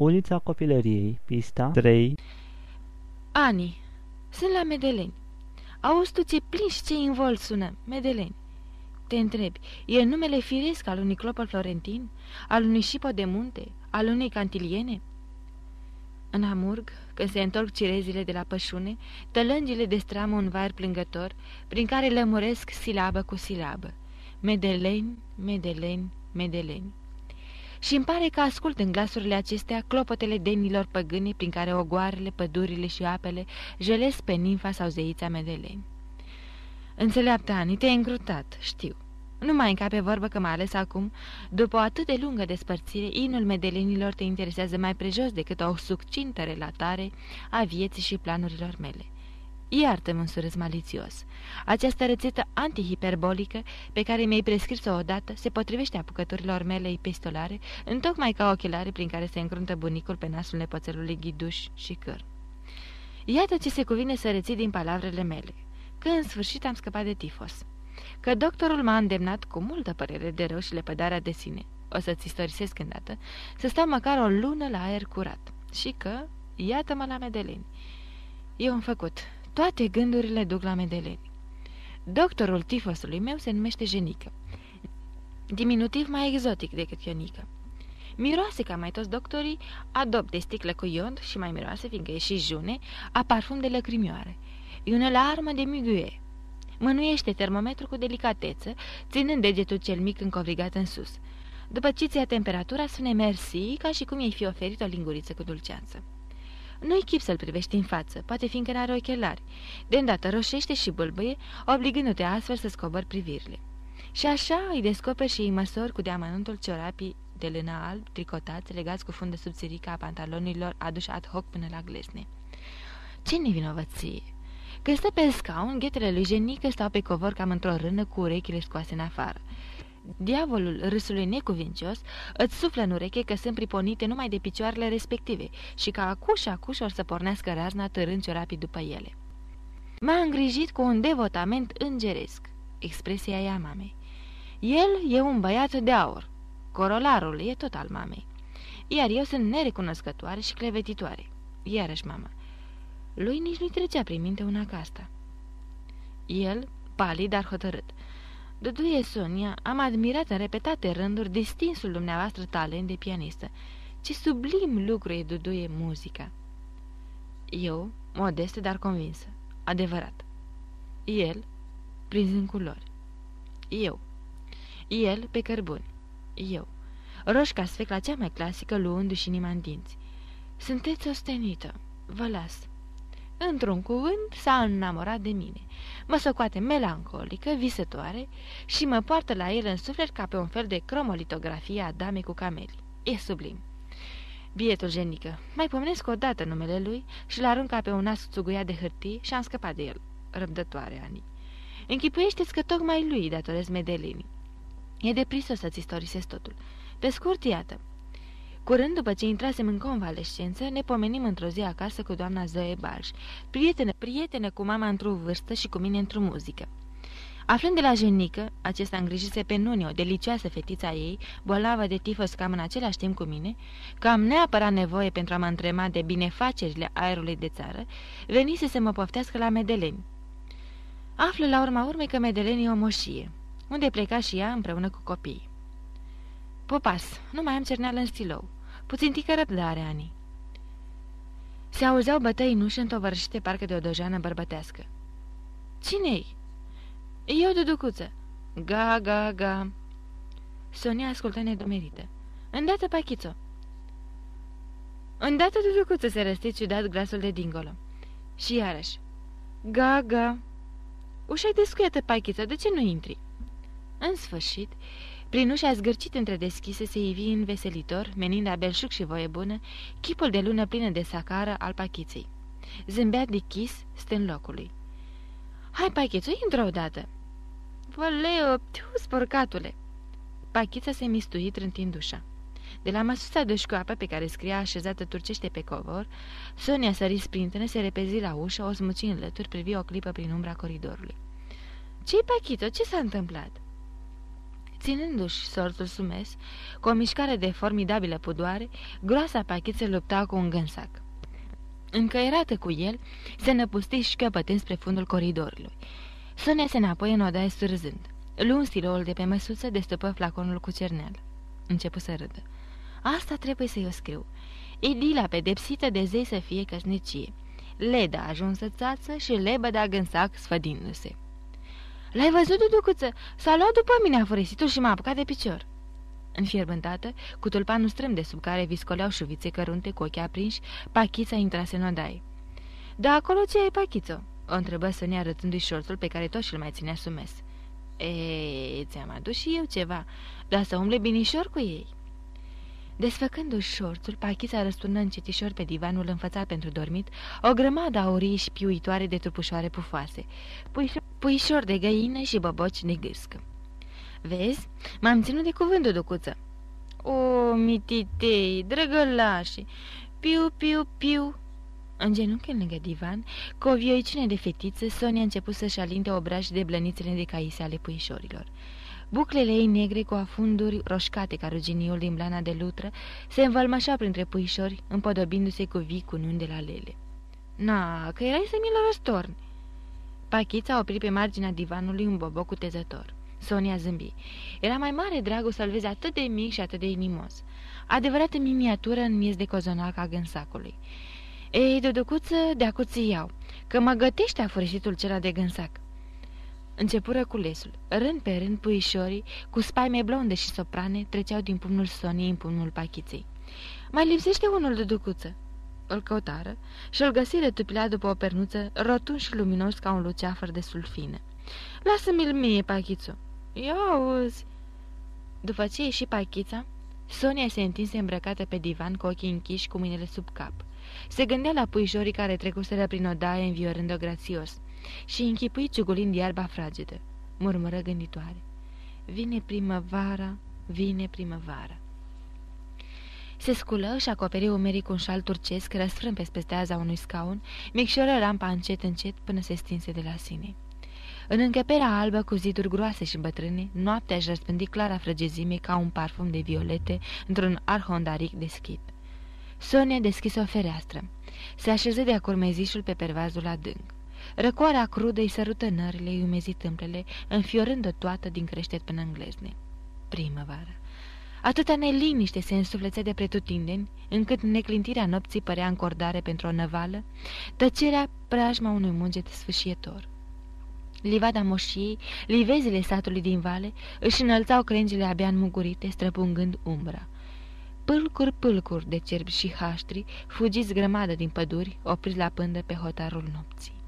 Ulița Copilăriei, pista 3 Ani, sunt la Medeleni. Auzi tu ce plin și ce invol sună, Medeleni. Te întrebi, e numele firesc al unui clopăl florentin? Al unui șipo de munte? Al unei cantiliene? În Amurg, când se întorc cirezile de la pășune, tălângile destramă un var plângător, prin care lămuresc silabă cu silabă. Medeleni, Medeleni, Medeleni și îmi pare că ascult în glasurile acestea clopotele denilor păgâne prin care ogoarele, pădurile și apele jelesc pe nimfa sau zeița Medeleni. Înțeleaptă, Ani, te-ai încrutat, știu. Nu mai încape vorbă că mai ales acum, după o atât de lungă despărțire, inul medelenilor te interesează mai prejos decât o succintă relatare a vieții și planurilor mele. Iartă-mă un surâs malițios. Această rețetă antihiperbolică pe care mi-ai prescris-o odată se potrivește apucăturilor mele epistolare, întocmai ca ochelare prin care se încruntă bunicul pe nasul nepoțelului ghiduș și căr. Iată ce se cuvine să reții din palavrele mele, că în sfârșit am scăpat de tifos, că doctorul m-a îndemnat cu multă părere de rău și lepădarea de sine, o să-ți istorisesc îndată, să stau măcar o lună la aer curat și că, iată-mă la Medeleni. Eu am făcut, toate gândurile duc la Medeleni. Doctorul tifosului meu se numește Jenică. Diminutiv mai exotic decât Ionică. Miroase ca mai toți doctorii, adopt de sticlă cu iod și mai miroase, fiindcă e și june, a parfum de lăcrimioare. E una la armă de miguie. Mânuiește termometru cu delicateță, ținând degetul cel mic încovrigat în sus. După ce ți temperatura, spune mersi, ca și cum i-ai fi oferit o linguriță cu dulceață. Nu-i chip să-l privești în față, poate fiindcă n-are ochelari. De îndată roșește și bâlbâie, obligându-te astfel să scobări privirile. Și așa îi descoperi și îi măsori cu deamănuntul ciorapii de lână alb, tricotați, legați cu fundă subțirică a pantalonilor aduși ad hoc până la glesne. Ce nevinovăție! Când stă pe scaun, ghetele lui Jenică stau pe covor cam într-o rână cu urechile scoase în afară. Diavolul râsului necuvincios îți suflă în ureche că sunt priponite numai de picioarele respective și că acuș acuș or să pornească razna târând rapid după ele. M-a îngrijit cu un devotament îngeresc, expresia ea mamei. El e un băiat de aur, corolarul e tot al mamei, iar eu sunt nerecunoscătoare și clevetitoare. Iarăși mama. Lui nici nu-i trecea prin minte una ca asta. El, palid, dar hotărât, Dăduie Sonia, am admirat în repetate rânduri distinsul dumneavoastră talent de pianistă. Ce sublim lucru e Duduie muzica. Eu, modestă, dar convinsă. Adevărat. El, prinzând culori. Eu. El, pe cărbuni. Eu. Roș ca sfecla cea mai clasică, luându-și inima în dinți. Sunteți ostenită. Vă las. Într-un cuvânt, s-a înamorat de mine. Mă socoate melancolică, visătoare și mă poartă la el în suflet ca pe un fel de cromolitografie a damei cu cameli. E sublim. Bietul genică, mai pomenesc o dată numele lui și l-arunca pe un nas țuguia de hârtie și am scăpat de el. Răbdătoare, Ani. Închipuiește-ți că tocmai lui datorez medelinii. E de prisos să-ți istorisesc totul. Pe scurt, iată, Curând după ce intrasem în convalescență, ne pomenim într-o zi acasă cu doamna Zoe Balș, prietenă, prietenă cu mama într-o vârstă și cu mine într-o muzică. Aflând de la jenică, acesta îngrijise pe Nuni, o delicioasă fetița ei, bolnavă de tifos cam în același timp cu mine, că am neapărat nevoie pentru a mă întrema de binefacerile aerului de țară, venise să mă poftească la Medeleni. Află la urma urmei că Medeleni e o moșie, unde pleca și ea împreună cu copiii. Popas, nu mai am cerneală în stilou. Puțin tică răbdare, Ani. Se auzeau bătăi în ușă întovărșite parcă de o dojană bărbătească. Cine-i? Eu, duducuță. Ga, ga, ga. Sonia ascultă nedumerită. Îndată, Pachițo. Îndată, duducuță, se răstit ciudat glasul de dingolo. Și iarăși. Ga, ga. Ușa-i descuiată, Pachiță, de ce nu intri? În sfârșit, prin ușa zgârcit între deschise se ivi în veselitor, menind a belșug și voie bună, chipul de lună plină de sacară al pachiței. Zâmbea de chis, stând locului. Hai, pachițu, intră odată!" Văleo, tiu, spărcatule!" Pachița se mistui trântind ușa. De la măsuța de școapă pe care scria așezată turcește pe covor, Sonia sări sprintene, se repezi la ușă, o smuci în lături, privi o clipă prin umbra coridorului. Ce-i, Pachito? Ce s-a întâmplat?" Ținându-și sorțul sumes, cu o mișcare de formidabilă pudoare, groasa pachiță lupta cu un gânsac. Încăierată cu el, se năpusti și căpătând spre fundul coridorului. Sonia se înapoi în odaie surzând. Luând stiloul de pe măsuță, destupă flaconul cu cernel. Începu să râdă. Asta trebuie să-i o scriu. Idila pedepsită de zei să fie căsnicie. Leda ajunsă țață și lebăda gânsac sfădindu-se. L-ai văzut, duducuță? S-a luat după mine afurisitul și m-a apucat de picior." Înfierbântată, cu tulpanul strâm de sub care viscoleau șuvițe cărunte cu ochii aprinși, Pachița intrase în odaie. Da, acolo ce ai, Pachițo?" o întrebă Sonia arătându-i șorțul pe care tot și-l mai ținea sumes. E, ți-am adus și eu ceva, dar să umble binișor cu ei." Desfăcându-și șorțul, Pachița răsturnă încetișor pe divanul înfățat pentru dormit o grămadă aurii și șpiuitoare de trupușoare pufoase, puișor de găină și băboci de gâscă. Vezi, m-am ținut de cuvânt, ducuță. O, mititei, drăgălași, piu, piu, piu. În genunchi lângă divan, cu o vioicine de fetiță, Sonia a început să-și alinte obraji de blănițele de caise ale puișorilor. Buclele ei negre cu afunduri roșcate ca ruginiul din blana de lutră se învălmășau printre puișori, împodobindu-se cu vii cununi de la lele. Na, că erai să mi-l răstorni. Pachița opri pe marginea divanului un boboc cutezător. Sonia zâmbi. Era mai mare dragul să-l vezi atât de mic și atât de inimos. Adevărată miniatură în miez de cozonac a gânsacului. Ei, duducuță, de acuți iau, că mă gătește afurisitul cela de gânsac. Începură culesul. Rând pe rând, puișorii, cu spaime blonde și soprane, treceau din pumnul Soniei în pumnul pachiței. Mai lipsește unul de ducuță. Îl căutară și îl găsire tupilea după o pernuță, rotund și luminos ca un luceafăr de sulfină. Lasă-mi-l mie, pachițu. Ia auzi. După ce ieși pachița, Sonia se întinse îmbrăcată pe divan cu ochii închiși cu mâinile sub cap. Se gândea la puișorii care trecuseră prin odaie înviorând-o grațios și închipui ciugulind iarba fragedă. Murmură gânditoare. Vine primăvara, vine primăvara. Se sculă și acoperi umerii cu un șal turcesc, răsfrânt pe spesteaza unui scaun, micșoră lampa încet, încet, până se stinse de la sine. În încăperea albă, cu ziduri groase și bătrâne, noaptea își răspândi clara frăgezime ca un parfum de violete într-un arhondaric deschid. Sonia deschise o fereastră. Se așeză de-a curmezișul pe pervazul adânc. Răcoarea crudă îi sărută nările, îi umezi tâmplele, înfiorând-o toată din creștet până în glezne. Primăvară. Atâta neliniște se însuflețea de pretutindeni, încât neclintirea nopții părea încordare pentru o năvală, tăcerea preajma unui munget sfâșietor. Livada moșiei, livezile satului din vale, își înălțau crengile abia înmugurite, străpungând umbra. Pâlcuri, pâlcuri de cerbi și haștri, fugiți grămadă din păduri, opriți la pândă pe hotarul nopții.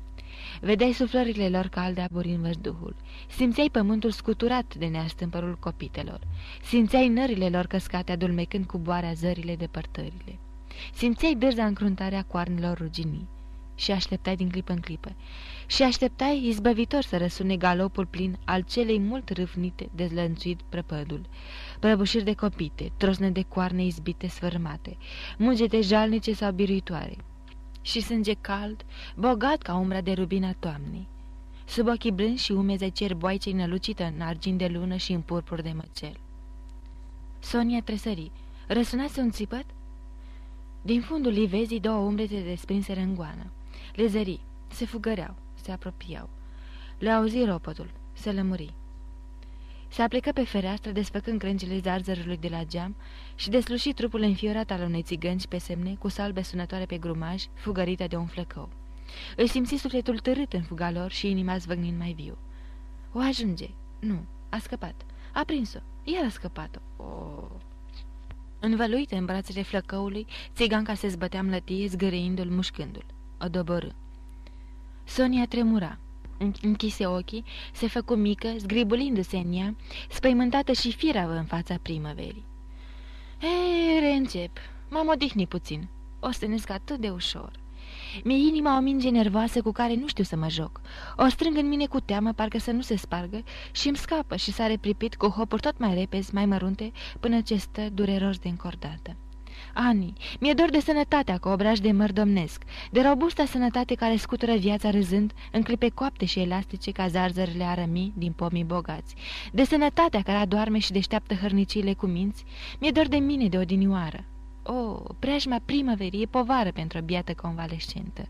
Vedeai suflările lor calde aburind văzduhul. Simțeai pământul scuturat de neastâmpărul copitelor. Simțeai nările lor căscate adulmecând cu boarea zările depărtările. Simțeai dârza încruntarea coarnelor ruginii și așteptai din clipă în clipă. Și așteptai izbăvitor să răsune galopul plin al celei mult râvnite, dezlănțuit prăpădul. Prăbușiri de copite, trosne de coarne izbite sfărmate, mugete jalnice sau biruitoare și sânge cald, bogat ca umbra de rubina toamnei. Sub ochii blânzi și umeze cer boaicei nălucită în argint de lună și în purpur de măcel. Sonia tresări. Răsunase un țipăt? Din fundul livezii două umbre se desprinseră în goană. Le zări, se fugăreau, se apropiau. Le auzi ropotul, se lămuri. Se aplecă pe fereastră, desfăcând crengile zarzărului de la geam și desluși trupul înfiorat al unei țigănci pe semne, cu salbe sunătoare pe grumaj, fugărită de un flăcău. Îi simți sufletul târât în fuga lor și inima zvăgnind mai viu. O ajunge. Nu, a scăpat. A prins-o. Iar a scăpat-o. Oh. Învăluită în brațele flăcăului, țiganca se zbătea mlătie, zgâreindu-l, mușcându-l. O doborâ. Sonia tremura închise ochii, se făcu mică, zgribulindu-se în ea, spăimântată și firavă în fața primăverii. Ei, reîncep. M-am odihnit puțin. O stănesc atât de ușor. Mi-e inima o minge nervoasă cu care nu știu să mă joc. O strâng în mine cu teamă, parcă să nu se spargă, și îmi scapă și sare pripit cu hopuri tot mai repezi, mai mărunte, până ce stă dureros de încordată. Ani, mi-e dor de sănătatea cu obraj de măr domnesc, de robusta sănătate care scutură viața râzând în clipe coapte și elastice ca zarzările arămii din pomii bogați, de sănătatea care adorme și deșteaptă hărniciile cu minți, mi-e dor de mine de odinioară. O, oh, preajma primăverii e povară pentru o biată convalescentă.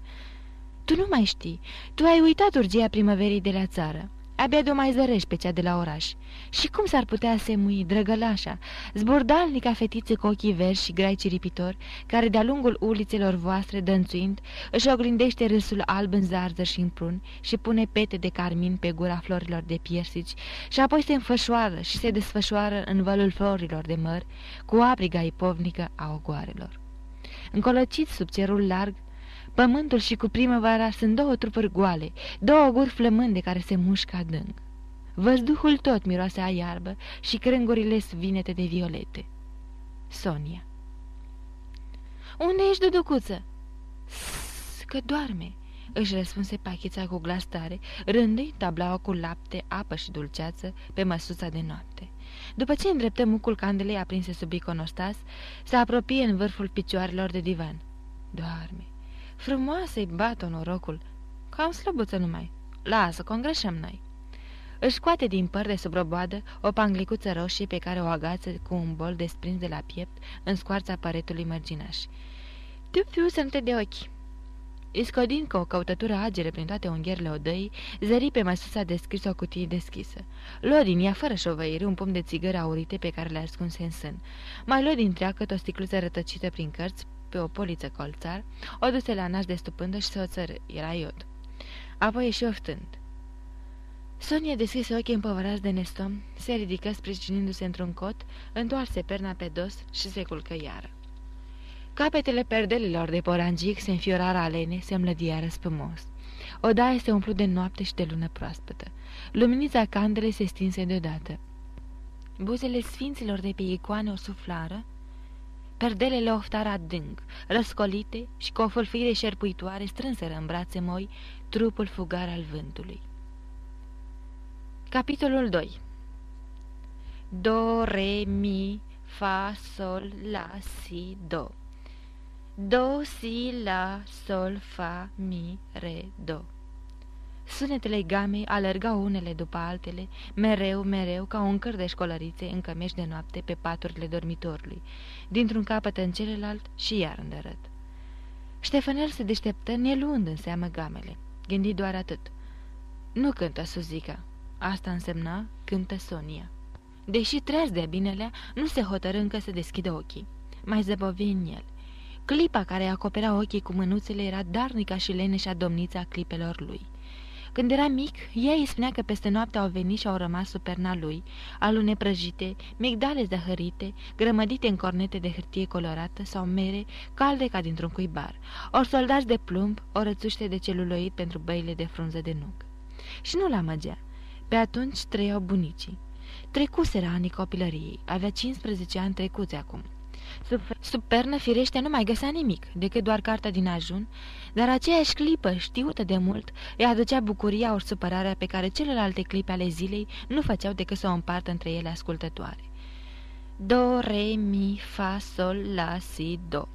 Tu nu mai știi, tu ai uitat urgia primăverii de la țară. Abia de-o mai zărești pe cea de la oraș. Și cum s-ar putea semui, drăgălașa, zburdalnica fetiță cu ochii verzi și grai ciripitori, care de-a lungul ulițelor voastre, dănțuind, își oglindește râsul alb în zarză și în prun și pune pete de carmin pe gura florilor de piersici și apoi se înfășoară și se desfășoară în vălul florilor de măr cu apriga ipovnică a ogoarelor. Încolăcit sub cerul larg, Pământul și cu primăvara sunt două trupuri goale, două guri flămânde care se mușcă adânc. Văzduhul tot miroase a iarbă și crângurile svinete de violete. Sonia Unde ești, duducuță?" că doarme," își răspunse pachița cu glas tare, rândâi tablaua cu lapte, apă și dulceață pe măsuța de noapte. După ce îndreptă mucul candelei aprinse sub iconostas, se apropie în vârful picioarelor de divan. Doarme. Frumoasă-i bată norocul. Cam slăbuță numai. Lasă, congreșăm noi. Își scoate din păr de sub roboadă o panglicuță roșie pe care o agață cu un bol desprins de la piept în scoarța păretului mărginaș. Tu fiu să te de ochi. Iscodind cu o căutătură agere prin toate ungherile odăii, zări pe măsuța deschis o cutie deschisă. Luă din ea, fără șovăiri, un pom de țigări aurite pe care le ascunse în sân. Mai luă din treacăt o sticluță rătăcită prin cărți, pe o poliță colțar, o duse la naș de stupândă și se o țără. Era iod. Apoi ieși oftând. Sonia deschise ochii împovărați de nestom, se ridică sprijinindu-se într-un cot, întoarse perna pe dos și se culcă iară. Capetele perdelilor de porangic se înfiorară alene, se mlădiară spumos. Odaia se umplu de noapte și de lună proaspătă. Luminița candelei se stinse deodată. Buzele sfinților de pe icoane o suflară, Perdelele oftară adânc, răscolite și cu o fâlfire șerpuitoare strânseră în brațe moi trupul fugar al vântului. Capitolul 2 Do, re, mi, fa, sol, la, si, do. Do, si, la, sol, fa, mi, re, do Sunetele gamei alergau unele după altele, mereu, mereu, ca un căr de școlărițe în cămești de noapte pe paturile dormitorului, dintr-un capăt în celălalt și iar îndărât. Ștefanel se deșteptă, neluând în seamă gamele. Gândi doar atât. Nu cântă Suzica. Asta însemna cântă Sonia. Deși treaz de binele, nu se hotărâ încă să deschidă ochii. Mai zăbovi în el. Clipa care acopera ochii cu mânuțele era darnica și leneșa domnița clipelor lui. Când era mic, ea îi spunea că peste noapte au venit și au rămas sub perna lui, alune prăjite, migdale zahărite, grămădite în cornete de hârtie colorată sau mere, calde ca dintr-un cuibar, ori soldați de plumb, o rățuște de celuloid pentru băile de frunză de nuc. Și nu la măgea. Pe atunci trăiau bunicii. Trecuseră anii copilăriei, avea 15 ani trecuți acum. Sub, sub pernă firește nu mai găsea nimic, decât doar cartea din ajun, dar aceeași clipă, știută de mult, îi aducea bucuria ori supărarea pe care celelalte clipe ale zilei nu făceau decât să o împartă între ele ascultătoare. Do, re, mi, fa, sol, la, si, do.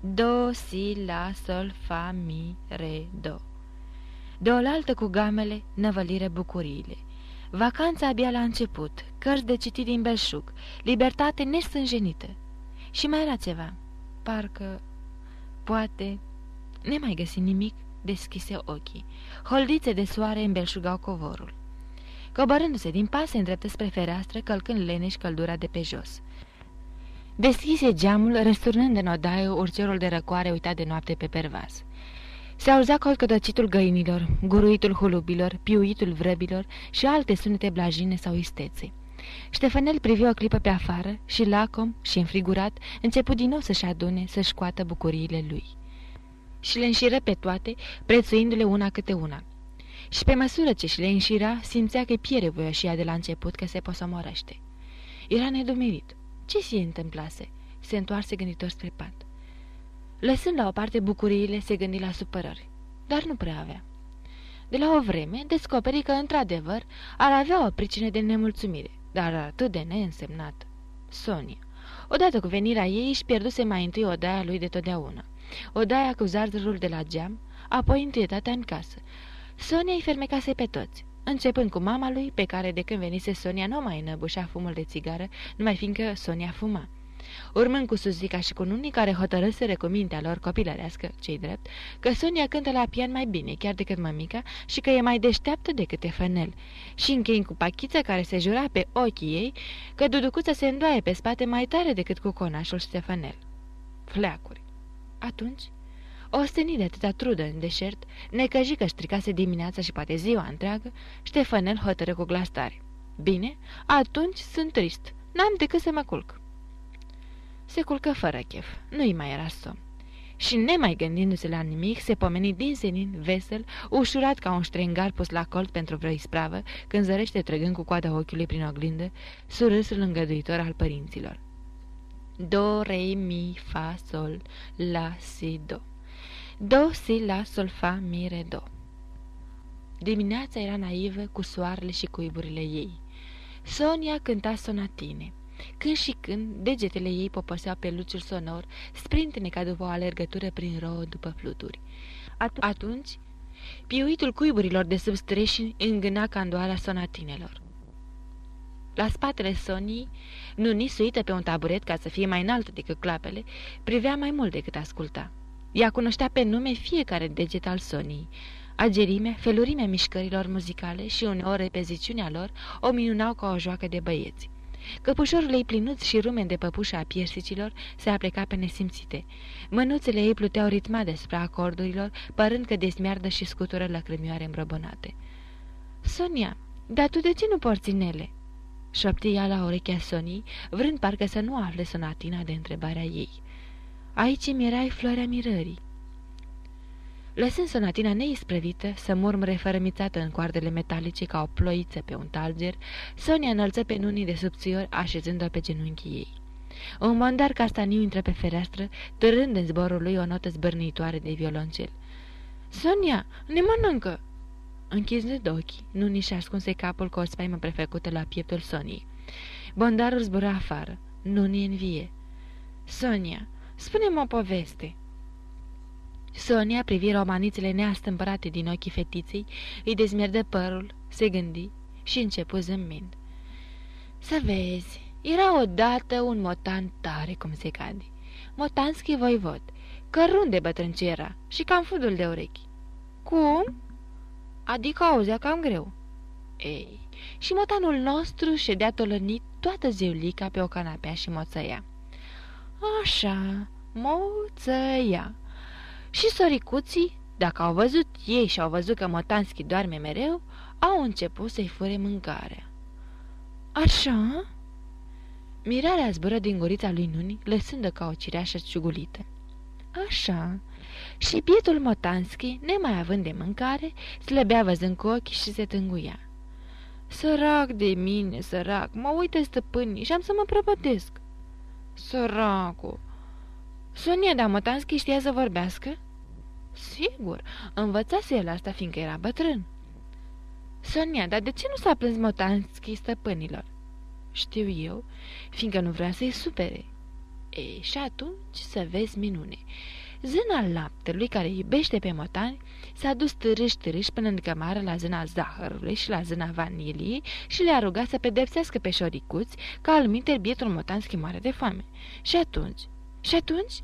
Do, si, la, sol, fa, mi, re, do. De oaltă cu gamele, năvălire bucuriile. Vacanța abia la început, cărți de citit din belșug, libertate nesânjenită. Și mai era ceva. Parcă, poate, nemai găsi nimic, deschise ochii. Holdițe de soare îmbelșugau covorul. Coborându-se din pas, se îndreptă spre fereastră, călcând leneș căldura de pe jos. Deschise geamul, răsturnând în odaie urcerul de răcoare uitat de noapte pe pervaz. Se auzea colcătăcitul găinilor, guruitul hulubilor, piuitul vrăbilor și alte sunete blajine sau istețe. Ștefanel privi o clipă pe afară și, lacom și înfrigurat, început din nou să-și adune, să-și scoată bucuriile lui. Și le înșiră pe toate, prețuindu-le una câte una. Și pe măsură ce și le înșira, simțea că piere voioșia de la început că se posomorăște. Era nedumerit. Ce se întâmplase? Se întoarse gânditor spre pat. Lăsând la o parte bucuriile, se gândi la supărări, dar nu prea avea. De la o vreme, descoperi că, într-adevăr, ar avea o pricină de nemulțumire dar atât de neînsemnat. Sonia. Odată cu venirea ei își pierduse mai întâi odaia lui de totdeauna. Odaia cu zardărul de la geam, apoi întâietatea în casă. Sonia îi fermecase pe toți, începând cu mama lui, pe care de când venise Sonia nu mai înăbușea fumul de țigară, numai fiindcă Sonia fuma urmând cu Suzica și cu nunii care hotărâsere cu mintea lor copilărească, cei drept, că Sonia cântă la pian mai bine chiar decât mămica și că e mai deșteaptă decât Efănel. Și închei cu pachiță care se jura pe ochii ei că duducuța se îndoaie pe spate mai tare decât cu conașul Stefanel. Fleacuri. Atunci, ostenit de atâta trudă în deșert, necăji că stricase dimineața și poate ziua întreagă, Ștefanel hotără cu glas tare. Bine, atunci sunt trist. N-am decât să mă culc. Se culcă fără chef, nu-i mai era somn. Și nemai gândindu-se la nimic, se pomeni din senin, vesel, ușurat ca un ștrengar pus la colt pentru vreo ispravă, când zărește trăgând cu coada ochiului prin oglindă, surâsul îngăduitor al părinților. Do, re, mi, fa, sol, la, si, do. Do, si, la, sol, fa, mi, re, do. Dimineața era naivă cu soarele și cuiburile ei. Sonia cânta sonatine. Când și când, degetele ei poposeau pe luciul sonor, sprintene ca după o alergătură prin rouă după fluturi. At Atunci, piuitul cuiburilor de sub streșini îngâna candoarea sonatinelor. La spatele Sonii, Nuni, suită pe un taburet ca să fie mai înaltă decât clapele, privea mai mult decât asculta. Ea cunoștea pe nume fiecare deget al Sonii. Agerimea, felurimea mișcărilor muzicale și uneori repeziciunea lor o minunau ca o joacă de băieți. Căpușorul ei plinuț și rumen de păpușa a piersicilor se apleca pe nesimțite. Mânuțele ei pluteau ritma despre acordurilor, părând că desmiardă și scutură lăcrămioare îmbrăbănate. Sonia, dar tu de ce nu porți inele?" șopti ea la urechea Sonii, vrând parcă să nu afle sonatina de întrebarea ei. Aici mi erai floarea mirării. Lăsând sonatina neisprăvită să murmure fărămițată în coardele metalice ca o ploiță pe un talger, Sonia înălță pe nunii de subțiori așezând-o pe genunchii ei. Un mondar castaniu intră pe fereastră, târând în zborul lui o notă zbârnitoare de violoncel. Sonia, ne mănâncă!" Închizând ochii, Nuni și ascunse capul cu o spaimă prefăcută la pieptul Soniei. Bondarul zbura afară, Nuni învie. Sonia, spune-mi o poveste!" Sonia privi romanițele neastâmpărate din ochii fetiței, îi dezmierdă părul, se gândi și începu zâmbind. Să vezi, era odată un motan tare cum se cade. Motanski voivod, cărun de bătrân era și cam fudul de urechi. Cum? Adică auzea cam greu. Ei, și motanul nostru ședea tolănit toată ziulica pe o canapea și moțăia. Așa, moțăia și soricuții, dacă au văzut ei și au văzut că Motanski doarme mereu, au început să-i fure mâncarea. Așa? Mirarea zbură din gurița lui Nuni, lăsând-o ca o cireașă ciugulită. Așa. Și bietul Motanski, nemai având de mâncare, slăbea văzând cu ochi și se tânguia. Sărac de mine, sărac, mă uită stăpânii și am să mă prăpătesc. Săracul! Sonia de Motanski știa să vorbească? Sigur, învățase el asta fiindcă era bătrân. Sonia, dar de ce nu s-a plâns Motanski stăpânilor? Știu eu, fiindcă nu vrea să-i supere. Ei, și atunci să vezi minune. Zâna laptelui care iubește pe motani s-a dus târâș târâș până în cămară la zâna zahărului și la zâna vaniliei și le-a rugat să pedepsească pe șoricuți ca al bietul motan mare de foame. Și atunci, și atunci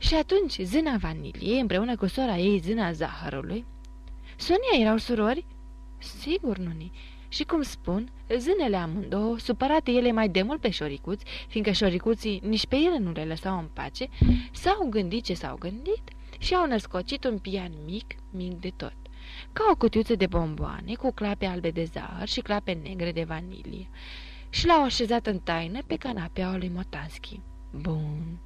și atunci zâna vaniliei împreună cu sora ei zâna zahărului... Sonia erau surori? Sigur, nuni. Și cum spun, zânele amândouă, supărate ele mai demult pe șoricuți, fiindcă șoricuții nici pe ele nu le lăsau în pace, s-au gândit ce s-au gândit și au născocit un pian mic, mic de tot, ca o cutiuță de bomboane cu clape albe de zahăr și clape negre de vanilie, și l-au așezat în taină pe canapeaua lui Motanski. Bun!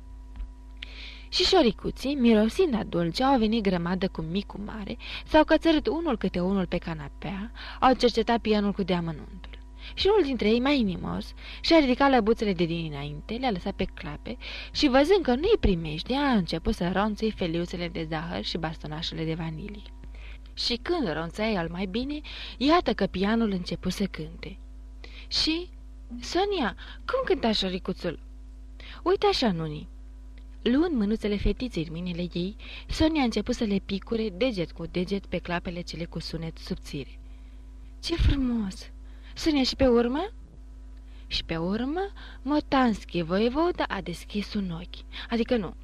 Și șoricuții, mirosind a dulce, au venit grămadă cu mic cu mare, s-au cățărât unul câte unul pe canapea, au cercetat pianul cu deamănuntul. Și unul dintre ei, mai inimos, și-a ridicat lăbuțele de dinainte, le-a lăsat pe clape și, văzând că nu-i primește, a început să ronțăi feliuțele de zahăr și bastonașele de vanilie. Și când ronțai al mai bine, iată că pianul început să cânte. Și, Sonia, cum cânta șoricuțul? Uite așa, Nuni. Luând mânuțele fetiței în mâinile ei, Sonia a început să le picure deget cu deget pe clapele cele cu sunet subțire. Ce frumos! Sonia și pe urmă? Și pe urmă, Motanski, voievodă, a deschis un ochi. Adică nu.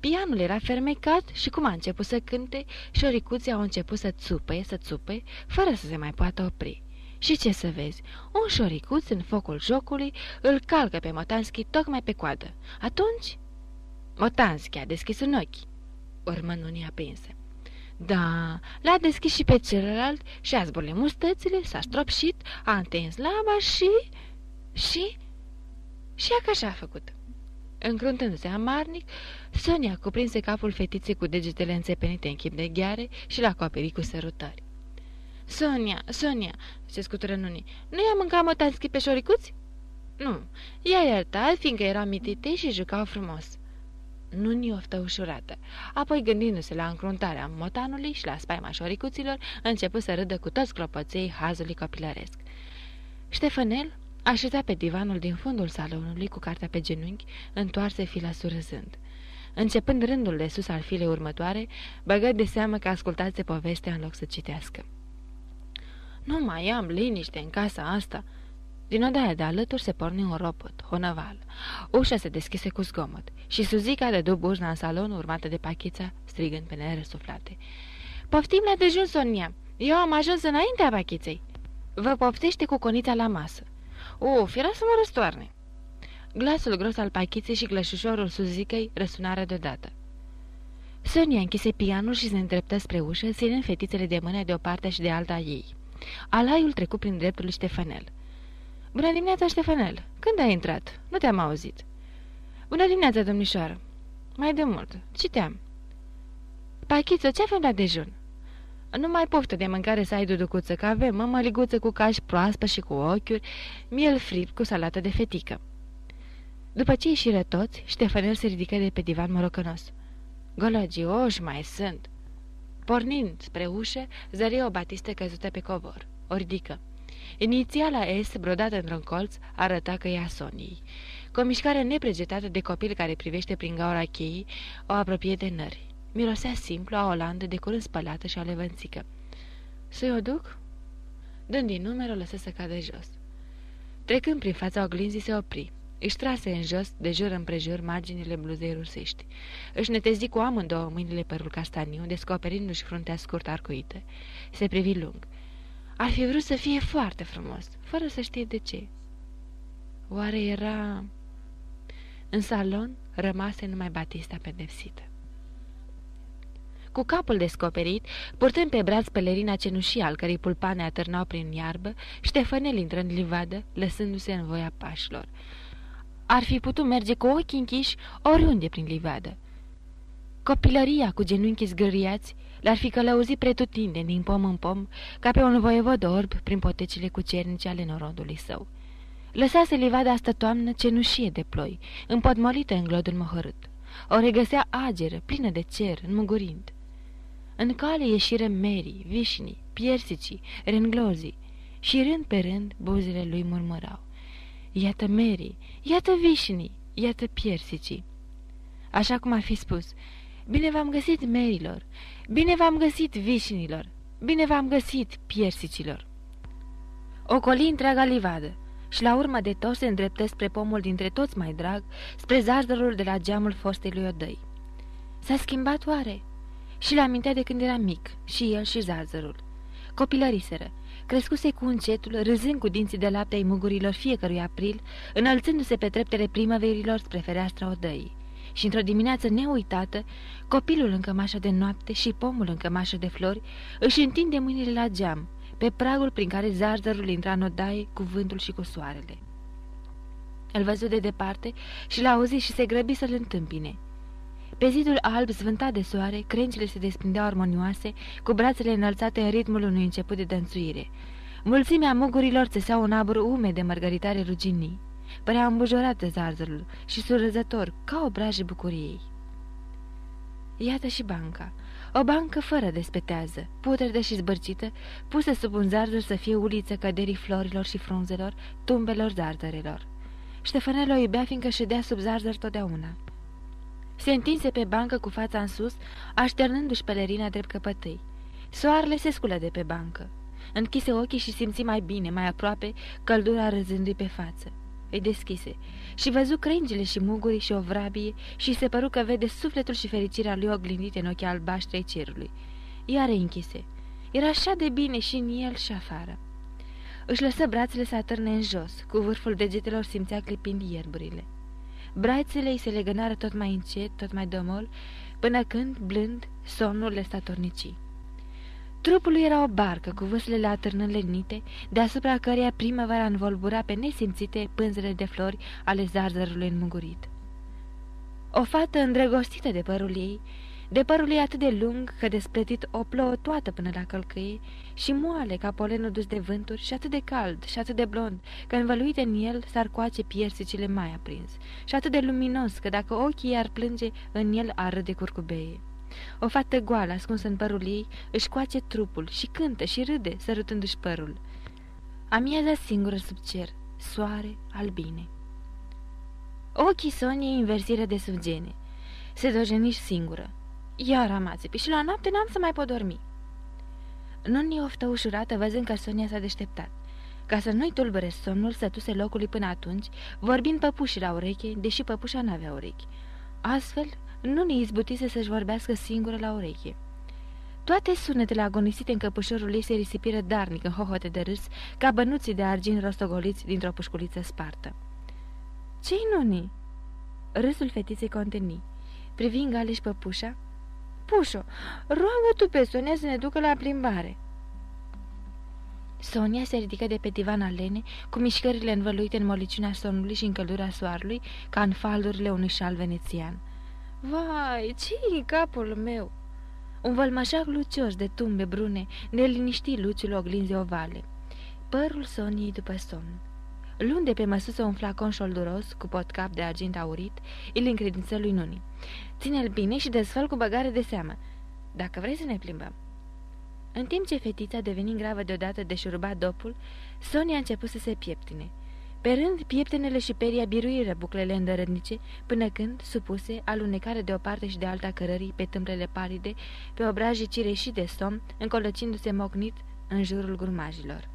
Pianul era fermecat și cum a început să cânte, șoricuții au început să țupe, să țupe, fără să se mai poată opri. Și ce să vezi, un șoricuț în focul jocului îl calcă pe Motanski tocmai pe coadă. Atunci, Motanski a deschis un ochi. Urmă nu aprinse. Da, l-a deschis și pe celălalt și a zburle mustățile, s-a stropșit, a întins laba și... și... și a așa a făcut. Încruntându-se amarnic, Sonia cuprinse capul fetiței cu degetele înțepenite în chip de gheare și l-a acoperit cu sărutări. Sonia, Sonia, se scutură Nuni, nu i-a mâncat mătanschi pe șoricuți? Nu, i-a iertat, fiindcă erau mitite și jucau frumos. Nuni oftă ușurată. Apoi, gândindu-se la încruntarea motanului și la spaima șoricuților, început să râdă cu toți clopoței hazului copilăresc. Ștefanel așeza pe divanul din fundul salonului cu cartea pe genunchi, întoarse fila surâzând. Începând rândul de sus al filei următoare, băgă de seamă că ascultase povestea în loc să citească. Nu mai am liniște în casa asta." Din odaia de alături se porni un ropot, o năvală. Ușa se deschise cu zgomot și Suzica de bujna în salon urmată de pachița, strigând pe nerăsuflate. Poftim la dejun, Sonia! Eu am ajuns înaintea pachiței!" Vă poftește cu conița la masă. Uf, era să mă răstoarne!" Glasul gros al pachiței și glășușorul Suzicăi răsunară deodată. Sonia închise pianul și se îndreptă spre ușă, ținând fetițele de mână de o parte și de alta ei. Alaiul trecu prin dreptul lui Ștefanel. Bună dimineața, Ștefanel! Când ai intrat? Nu te-am auzit." Bună dimineața, domnișoară!" Mai de mult. Citeam." Pachiță, ce avem la dejun?" Nu mai poftă de mâncare să ai duducuță, că avem mămăliguță cu caș proaspă și cu ochiuri, miel fript cu salată de fetică." După ce ieșiră toți, Ștefanel se ridică de pe divan morocănos. Gologioși mai sunt!" Pornind spre ușă, zări o batistă căzută pe covor. O ridică. Inițiala S, brodată într-un colț, arăta că e a Soniei. Cu o mișcare nepregetată de copil care privește prin gaura cheii, o apropie de nări. Mirosea simplu a olandă de curând spălată și alevănțică. Să-i o duc?" Dând din numero, lăsă să cadă jos. Trecând prin fața oglinzii, se opri. Își trase în jos, de jur împrejur, marginile bluzei rusești. Își netezi cu amândouă mâinile părul castaniu, descoperindu-și fruntea scurt arcuită. Se privi lung. Ar fi vrut să fie foarte frumos, fără să știe de ce. Oare era... În salon rămase numai Batista pedepsită. Cu capul descoperit, purtând pe braț pelerina cenușii al cărei pulpane atârnau prin iarbă, Ștefanel intră în livadă, lăsându-se în voia pașilor. Ar fi putut merge cu ochii închiși oriunde prin livadă. Copilăria cu genunchii zgâriați l-ar fi călăuzit pretutindeni din pom în pom, ca pe un voievod orb prin potecile cucernice ale norodului său. Lăsase livada asta toamnă cenușie de ploi, împotmolită în glodul mohărât. O regăsea ageră, plină de cer, înmugurind. În cale ieșiră Mary, vișnii, piersicii, renglozii și rând pe rând buzele lui murmurau. Iată Mary, iată vișnii, iată piersicii. Așa cum ar fi spus, bine v-am găsit Merilor, bine v-am găsit vișnilor, bine v-am găsit piersicilor. Ocoli întreaga livadă și la urmă de tot se îndreptă spre pomul dintre toți mai drag, spre zardărul de la geamul fostei lui Odăi. S-a schimbat oare? Și le amintea de când era mic, și el și zarzărul. Copilăriseră, crescuse cu încetul, râzând cu dinții de lapte ai mugurilor fiecărui april, înălțându-se pe treptele primăverilor spre fereastra odăii. Și într-o dimineață neuitată, copilul în cămașă de noapte și pomul în cămașă de flori își întinde mâinile la geam, pe pragul prin care zarzărul intra în odaie cu vântul și cu soarele. Îl văzut de departe și l-a auzit și se grăbi să-l întâmpine. Pe zidul alb zvântat de soare, crengile se desprindeau armonioase, cu brațele înălțate în ritmul unui început de dănțuire. Mulțimea mugurilor țeseau un abur umed de mărgăritare ruginii. Părea îmbujorat de zarzărul și surâzător, ca o brajă bucuriei. Iată și banca. O bancă fără despetează, putredă și zbărcită, pusă sub un zarzăr să fie uliță căderii florilor și frunzelor, tumbelor zarzărelor. Ștefanel o iubea fiindcă ședea sub zarzăr totdeauna. Se întinse pe bancă cu fața în sus, așternându-și pelerina drept căpătâi. Soarele se sculă de pe bancă. Închise ochii și simți mai bine, mai aproape, căldura râzându-i pe față. Îi deschise și văzu crengile și mugurii și o vrabie și se păru că vede sufletul și fericirea lui oglindite în ochii albaștri ai cerului. Iar îi închise. Era așa de bine și în el și afară. Își lăsă brațele să atârne în jos, cu vârful degetelor simțea clipind ierburile. Brațele îi se legănară tot mai încet, tot mai domol, până când, blând, somnul le statornici. Trupul lui era o barcă cu vâslele atârnând lenite, deasupra căreia primăvara învolbura pe nesimțite pânzele de flori ale zarzărului înmugurit. O fată îndrăgostită de părul ei, de părul ei atât de lung că despletit o plouă toată până la călcâie și moale ca polenul dus de vânturi și atât de cald și atât de blond că învăluite în el s-ar coace piersicile mai aprins și atât de luminos că dacă ochii ar plânge în el ar râde curcubeie. O fată goală ascunsă în părul ei își coace trupul și cântă și râde sărutându-și părul. Amiaza singură sub cer, soare albine. Ochii Soniei inversire de sugene. Se dojeniși singură. Iar amațipi și la noapte n-am să mai pot dormi. Nunii oftă ușurată văzând că Sonia s-a deșteptat. Ca să nu-i tulbere somnul, sătuse locului până atunci, vorbind păpușii la ureche, deși păpușa n-avea urechi. Astfel, nu ne izbutise să-și vorbească singură la ureche. Toate sunetele agonisite în căpușorul ei se risipiră darnic în hohote de râs, ca bănuții de argint rostogoliți dintr-o pușculiță spartă. Ce-i nuni?" Râsul fetiței conteni. Privind Galeș păpușa, Pușo, roagă tu pe Sonia să ne ducă la plimbare." Sonia se ridică de pe divan alene, cu mișcările învăluite în moliciunea somnului și în căldura soarelui, ca în falurile unui șal venețian. Vai, ce capul meu?" Un vălmășac lucios de tumbe brune neliniști luciul oglinzi ovale. Părul Soniei după somn. Luând de pe măsuță un flacon șolduros cu potcap de argint aurit, îl încredință lui Nuni. Ține-l bine și dezfăl cu băgare de seamă, dacă vrei să ne plimbăm. În timp ce fetița deveni gravă deodată de șurubat dopul, Sonia a început să se pieptine. Pe rând, pieptenele și peria biruiră buclele îndărădnice, până când, supuse, alunecare de o parte și de alta cărării pe tâmplele palide, pe obrajii cireși de somn, încolăcindu-se mocnit în jurul grumajilor.